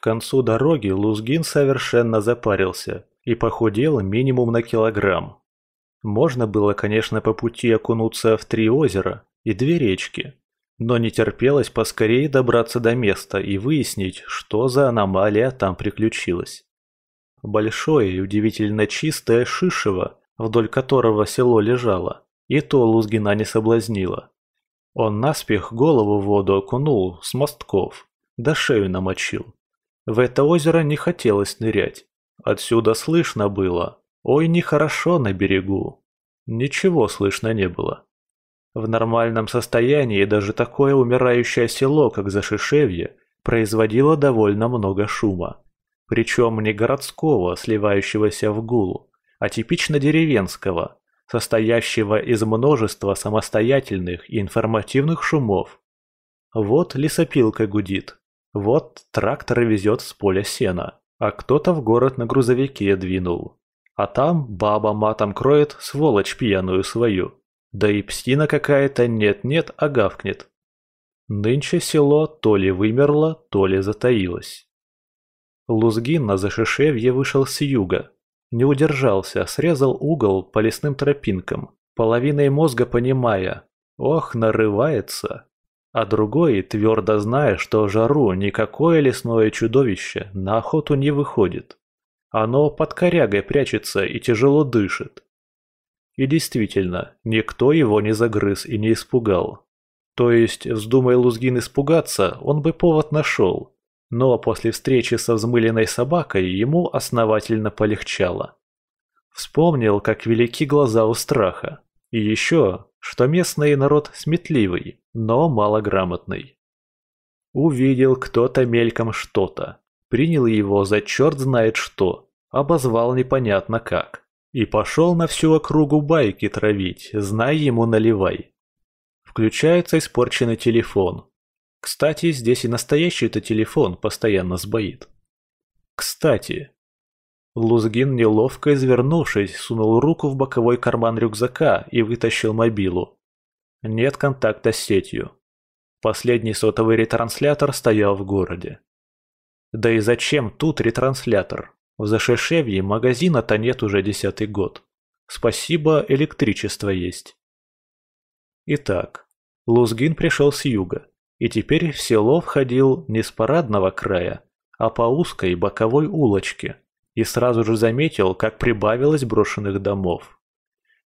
К концу дороги Лузгин совершенно запарился и похудел минимум на килограмм. Можно было, конечно, по пути окунуться в три озера и две речки, но не терпелось поскорее добраться до места и выяснить, что за аномалия там приключилась. Большое и удивительно чистое шишево, вдоль которого село лежало, и то Лузгина не соблазнило. Он наспех голову в воду окунул с мостков, да шею намочил. В это озеро не хотелось нырять. Отсюда слышно было «Ой, нехорошо на берегу». Ничего слышно не было. В нормальном состоянии даже такое умирающее село, как Зашишевье, производило довольно много шума. Причем не городского, сливающегося в гул, а типично деревенского, состоящего из множества самостоятельных и информативных шумов. Вот лесопилка гудит, вот трактор везет с поля сена, а кто-то в город на грузовике двинул. А там баба матом кроет сволочь пьяную свою. Да и псина какая-то нет-нет, а гавкнет. Нынче село то ли вымерло, то ли затаилось. Лузгин на Зашишевье вышел с юга. Не удержался, срезал угол по лесным тропинкам, половиной мозга понимая, ох, нарывается. А другой, твердо зная, что жару никакое лесное чудовище на охоту не выходит. Оно под корягой прячется и тяжело дышит. И действительно, никто его не загрыз и не испугал. То есть, вздумай Лузгин испугаться, он бы повод нашел. Но после встречи со взмыленной собакой ему основательно полегчало. Вспомнил, как велики глаза у страха. И еще, что местный народ сметливый, но малограмотный. Увидел кто-то мельком что-то, принял его за черт знает что, обозвал непонятно как. И пошел на всю округу байки травить, знай ему наливай. Включается испорченный телефон. Кстати, здесь и настоящий-то телефон постоянно сбоит. Кстати. Лузгин, неловко извернувшись, сунул руку в боковой карман рюкзака и вытащил мобилу. Нет контакта с сетью. Последний сотовый ретранслятор стоял в городе. Да и зачем тут ретранслятор? В Зашешевье магазина-то нет уже десятый год. Спасибо, электричество есть. Итак, Лузгин пришел с юга, и теперь в село входил не с парадного края, а по узкой боковой улочке, и сразу же заметил, как прибавилось брошенных домов.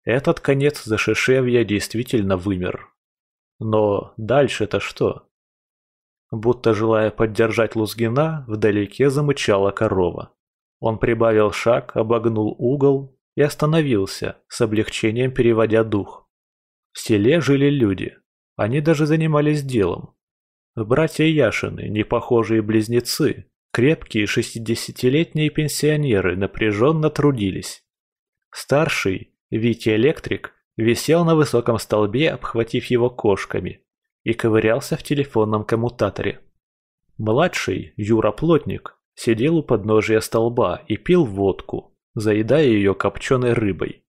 Этот конец Зашешевья действительно вымер. Но дальше-то что? Будто желая поддержать Лузгина, вдалеке замычала корова. Он прибавил шаг, обогнул угол и остановился, с облегчением переводя дух. В селе жили люди. Они даже занимались делом. Братья Яшины, непохожие близнецы, крепкие шестидесятилетние пенсионеры напряженно трудились. Старший, Витя Электрик, висел на высоком столбе, обхватив его кошками, и ковырялся в телефонном коммутаторе. Младший, Юра Плотник, Сидел у подножия столба и пил водку, заедая ее копченой рыбой.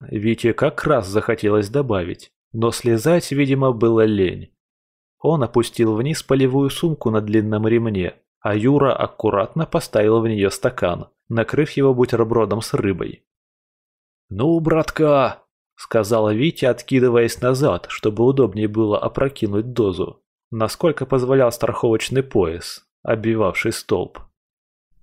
Вите как раз захотелось добавить, но слезать, видимо, было лень. Он опустил вниз полевую сумку на длинном ремне, а Юра аккуратно поставил в нее стакан, накрыв его бутербродом с рыбой. «Ну, братка!» — сказала Витя, откидываясь назад, чтобы удобнее было опрокинуть дозу, насколько позволял страховочный пояс, оббивавший столб.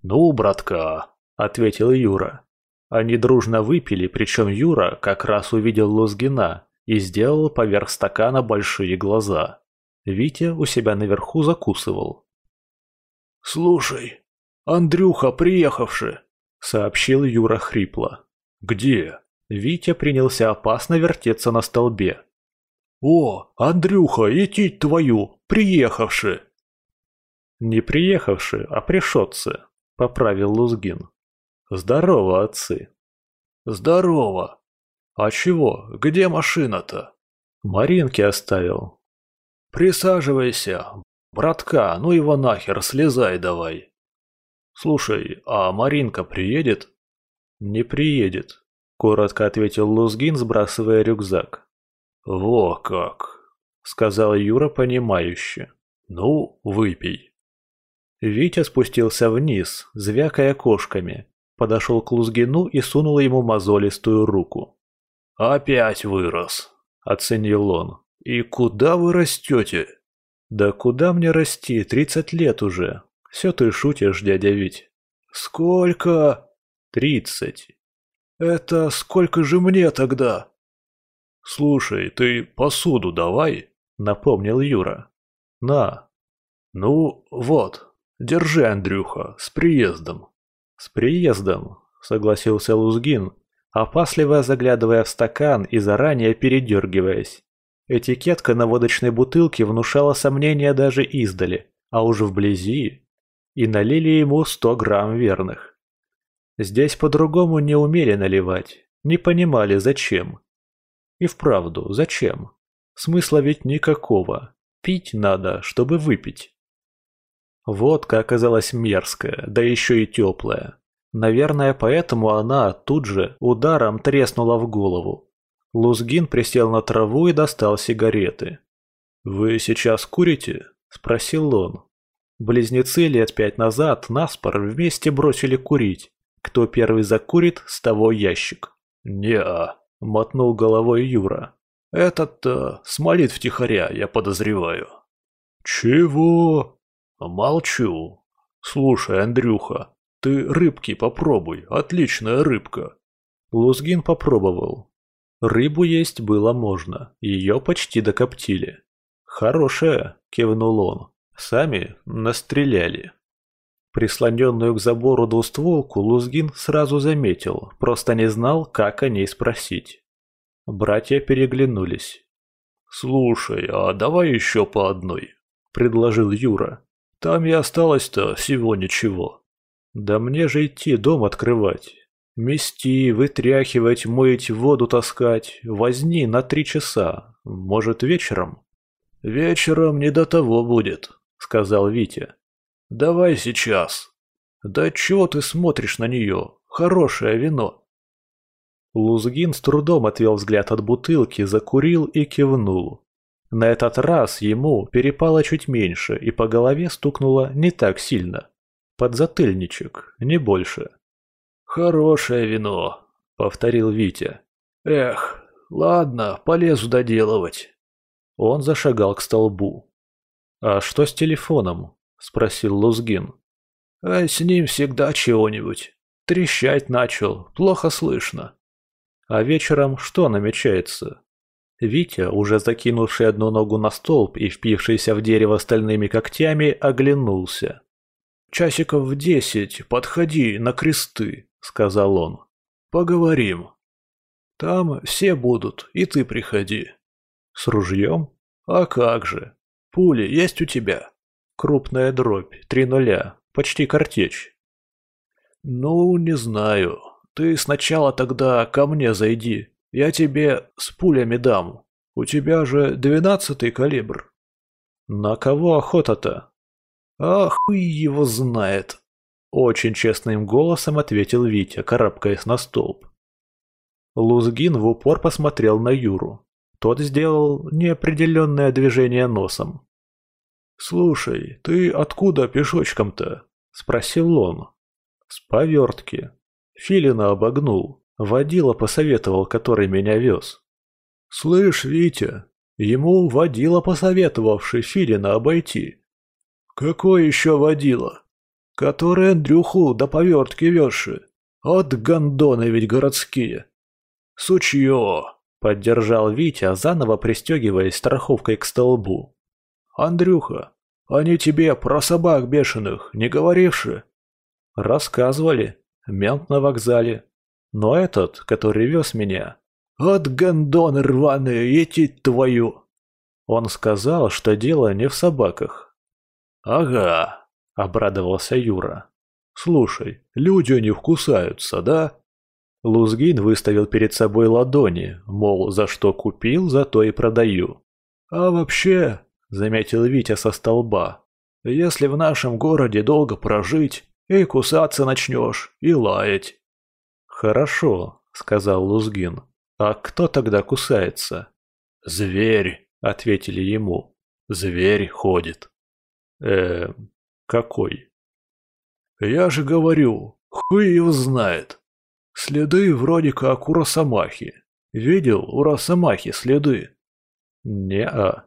«Ну, братка», — ответил Юра. Они дружно выпили, причем Юра как раз увидел Лузгина и сделал поверх стакана большие глаза. Витя у себя наверху закусывал. «Слушай, Андрюха приехавший», — сообщил Юра хрипло. «Где?» Витя принялся опасно вертеться на столбе. «О, Андрюха, идти твою, приехавший!» Не приехавший, а пришедцы поправил Лузгин. «Здорово, отцы!» «Здорово! А чего? Где машина-то?» «Маринке оставил». «Присаживайся. Братка, ну его нахер, слезай давай». «Слушай, а Маринка приедет?» «Не приедет», — коротко ответил Лузгин, сбрасывая рюкзак. «Во как!» — сказал Юра понимающе. «Ну, выпей». Витя спустился вниз, звякая кошками, подошел к Лузгину и сунул ему мозолистую руку. «Опять вырос», — оценил он. «И куда вы растете?» «Да куда мне расти? Тридцать лет уже. Все ты шутишь, дядя Вить». «Сколько?» «Тридцать». «Это сколько же мне тогда?» «Слушай, ты посуду давай», — напомнил Юра. «На». «Ну, вот, держи, Андрюха, с приездом». «С приездом», — согласился Лузгин, опасливо заглядывая в стакан и заранее передергиваясь. Этикетка на водочной бутылке внушала сомнения даже издали, а уже вблизи. И налили ему сто грамм верных. Здесь по-другому не умели наливать, не понимали зачем. И вправду, зачем? Смысла ведь никакого. Пить надо, чтобы выпить. Водка оказалась мерзкая, да еще и теплая. Наверное, поэтому она тут же ударом треснула в голову. Лузгин присел на траву и достал сигареты. «Вы сейчас курите?» – спросил он. Близнецы лет пять назад наспор вместе бросили курить. Кто первый закурит, с того ящик. «Не-а», – мотнул головой Юра. «Этот-то смолит втихаря, я подозреваю». «Чего?» «Молчу. Слушай, Андрюха, ты рыбки попробуй, отличная рыбка». Лузгин попробовал. Рыбу есть было можно, ее почти докоптили. «Хорошая», — кивнул он. «Сами настреляли». Прислоненную к забору двустволку Лузгин сразу заметил, просто не знал, как о ней спросить. Братья переглянулись. «Слушай, а давай еще по одной», — предложил Юра. «Там и осталось-то всего ничего». «Да мне же идти дом открывать. Мести, вытряхивать, мыть, воду таскать. Возни на три часа. Может, вечером?» «Вечером не до того будет», — сказал Витя. «Давай сейчас». «Да чего ты смотришь на нее? Хорошее вино». Лузгин с трудом отвел взгляд от бутылки, закурил и кивнул. На этот раз ему перепало чуть меньше и по голове стукнуло не так сильно. Подзатыльничек, не больше. «Хорошее вино», — повторил Витя. «Эх, ладно, полезу доделывать». Он зашагал к столбу. «А что с телефоном?» — спросил Лузгин. «А с ним всегда чего-нибудь. Трещать начал, плохо слышно». «А вечером что намечается?» Витя, уже закинувший одну ногу на столб и впившийся в дерево стальными когтями, оглянулся. «Часиков в десять, подходи на кресты», — сказал он. «Поговорим. Там все будут, и ты приходи». «С ружьем? А как же? Пули есть у тебя?» «Крупная дробь, три нуля, почти картечь». «Ну, не знаю. Ты сначала тогда ко мне зайди. Я тебе с пулями дам. У тебя же двенадцатый калибр». «На кого охота-то?» «А хуй его знает!» Очень честным голосом ответил Витя, карабкаясь на столб. Лузгин в упор посмотрел на Юру. Тот сделал неопределенное движение носом. «Слушай, ты откуда пешочком-то?» – спросил он. «С повертки. Филина обогнул. Водила посоветовал, который меня вез». «Слышь, Витя, ему водила посоветовавший Филина обойти. «Какой еще водила?» «Который Андрюху до повертки везши. От гондоны ведь городские». «Сучье!» — поддержал Витя, заново пристегиваясь страховкой к столбу. «Андрюха, они тебе про собак бешеных не говоривши?» «Рассказывали. Мент на вокзале. Но этот, который вез меня...» «От гондоны рваные, эти твою!» Он сказал, что дело не в собаках, «Ага», — обрадовался Юра. «Слушай, люди не вкусаются, да?» Лузгин выставил перед собой ладони, мол, за что купил, за то и продаю. «А вообще», — заметил Витя со столба, — «если в нашем городе долго прожить, и кусаться начнешь, и лаять». «Хорошо», — сказал Лузгин. «А кто тогда кусается?» «Зверь», — ответили ему. «Зверь ходит». Э какой?» Я же говорю, хуй его знает. Следы вроде как у Росомахи. Видел у Росомахи следы? Не-а.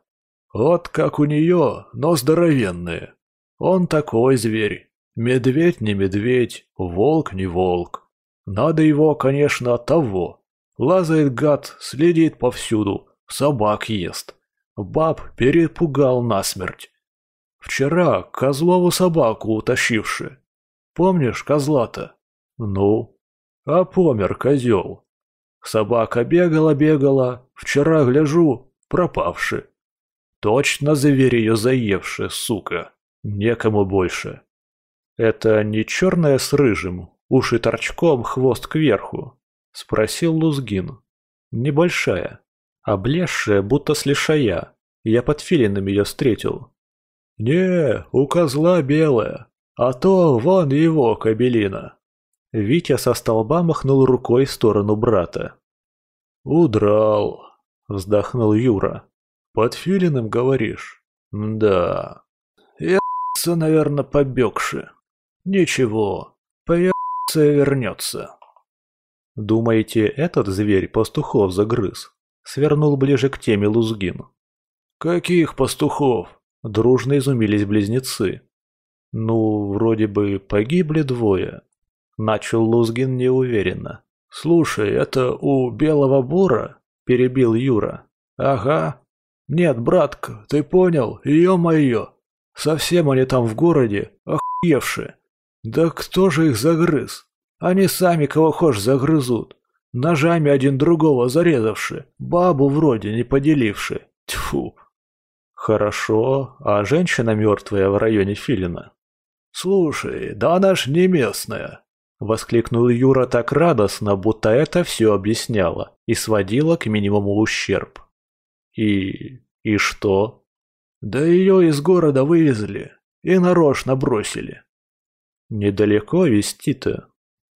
Вот как у нее, но здоровенные. Он такой зверь. Медведь не медведь, волк не волк. Надо его, конечно, того. Лазает гад, следит повсюду, собак ест. Баб перепугал насмерть. Вчера Козлову собаку утащивши. Помнишь козла-то? Ну? А помер козел. Собака бегала-бегала, вчера гляжу, пропавши. Точно зверь ее заевши, сука. Некому больше. Это не черная с рыжим, уши торчком, хвост кверху? Спросил Лузгин. Небольшая, облезшая, будто с лишая. Я под филином ее встретил. «Не, у козла белая, а то вон его кабелина». Витя со столба махнул рукой в сторону брата. «Удрал», — вздохнул Юра. «Под филином, говоришь?» «Да. Я, наверное, побегши. Ничего, и вернется». «Думаете, этот зверь пастухов загрыз?» Свернул ближе к теме Лузгин. «Каких пастухов?» Дружно изумились близнецы. «Ну, вроде бы погибли двое», — начал Лузгин неуверенно. «Слушай, это у Белого Бура?» — перебил Юра. «Ага. Нет, братка, ты понял? Ё-моё! Совсем они там в городе, охуевшие. Да кто же их загрыз? Они сами кого хочешь загрызут. Ножами один другого зарезавши, бабу вроде не поделивши. Тьфу!» Хорошо, а женщина мертвая в районе Филина? Слушай, да она ж не местная. Воскликнул Юра так радостно, будто это все объясняло и сводило к минимуму ущерб. И... и что? Да ее из города вывезли и нарочно бросили. Недалеко вести-то.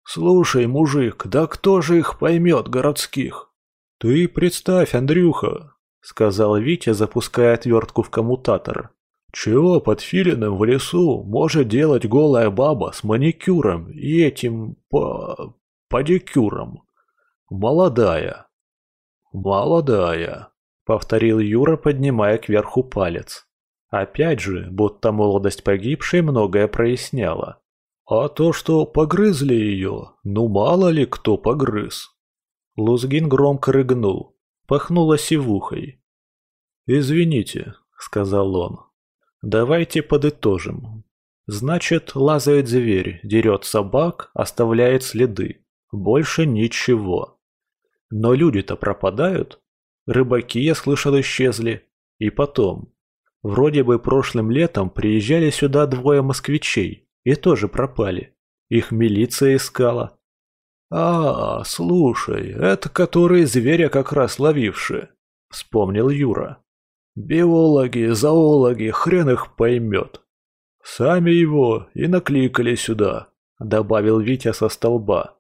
Слушай, мужик, да кто же их поймет, городских? Ты представь, Андрюха, сказал Витя, запуская отвертку в коммутатор. «Чего под филином в лесу может делать голая баба с маникюром и этим по... падикюром? Молодая». «Молодая», — повторил Юра, поднимая кверху палец. Опять же, будто молодость погибшей многое проясняла. «А то, что погрызли ее, ну мало ли кто погрыз». Лузгин громко рыгнул. Пахнуло сивухой. «Извините», — сказал он. «Давайте подытожим. Значит, лазает зверь, дерет собак, оставляет следы. Больше ничего. Но люди-то пропадают. Рыбаки, я слышал, исчезли. И потом. Вроде бы прошлым летом приезжали сюда двое москвичей и тоже пропали. Их милиция искала. «А, слушай, это которые зверя как раз ловившие», — вспомнил Юра. «Биологи, зоологи, хрен их поймет. Сами его и накликали сюда», — добавил Витя со столба.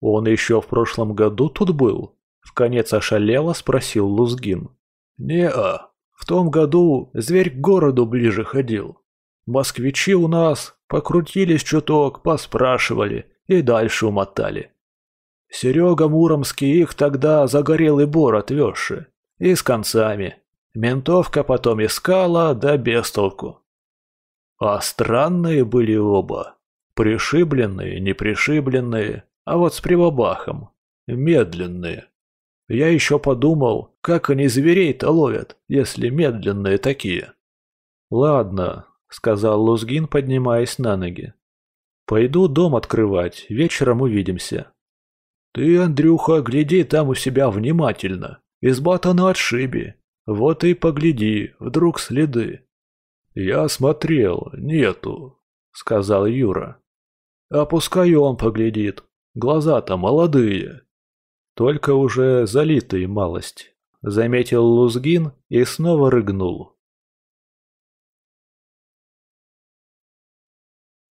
«Он еще в прошлом году тут был?» — В конец ошалело спросил Лузгин. «Не-а, в том году зверь к городу ближе ходил. Москвичи у нас покрутились чуток, поспрашивали» и дальше умотали. Серега Муромский их тогда загорелый бор отвезши. И с концами. Ментовка потом искала, да без толку. А странные были оба. Пришибленные, не пришибленные, а вот с прибабахом. Медленные. Я еще подумал, как они зверей-то ловят, если медленные такие. «Ладно», — сказал Лузгин, поднимаясь на ноги. Пойду дом открывать, вечером увидимся. Ты, Андрюха, гляди там у себя внимательно. Изба-то на отшибе. Вот и погляди, вдруг следы. Я смотрел, нету, сказал Юра. А пускай он поглядит. Глаза-то молодые. Только уже залитые малость. Заметил Лузгин и снова рыгнул.